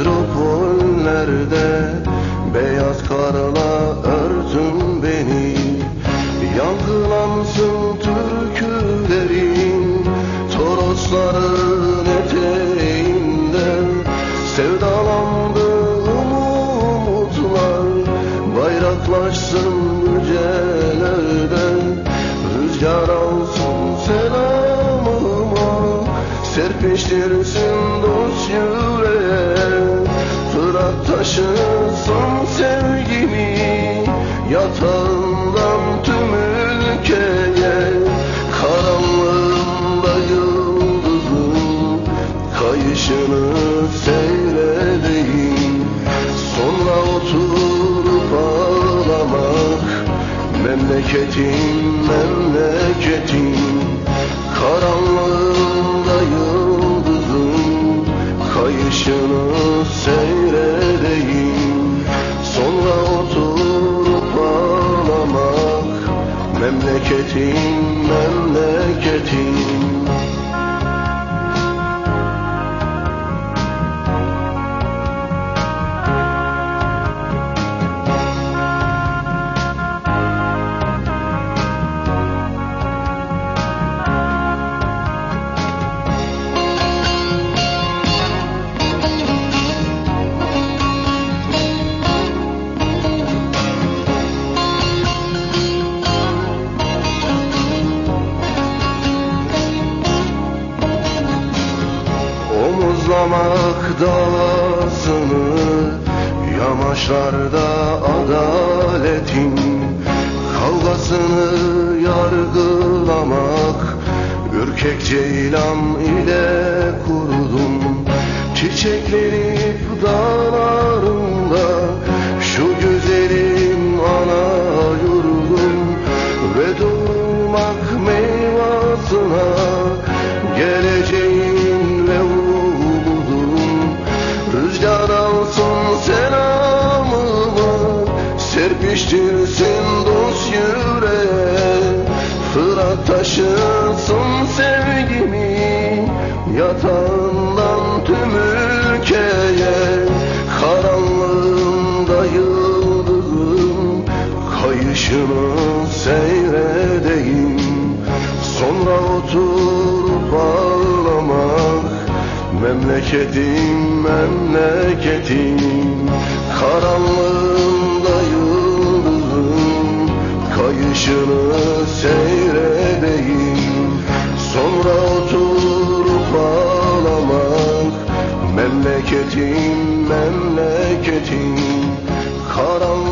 Metropollerde Beyaz karla örtün beni. Yankılansın türkülerin Torosların eteğinde. Sevdalandı umutlar Bayraklaşsın yücelerde Rüzgar alsın selamıma Serpiştirsin dost yürek taşısın sevgimi Yatağından tüm ülkeye Karanlığında yıldızın Kayışını seyredeyim. Sonra oturup ağlamak Memleketim, memleketim Karanlığında yıldızın Kayışını seyredeyim Memleketim, memleketim Omuzlamak davasını Yamaçlarda adaletin Kavgasını yargılamak Ürkek ceylan ile Serpiştirsin dost yüreğe. Fırat taşısın sevgimi Yatağından tüm ülkeye. Karanlığında yıldızın Kayışını seyredeyim. Sonra oturup ağlamak Memleketim, memleketim. Karanlık memleketim Karanlık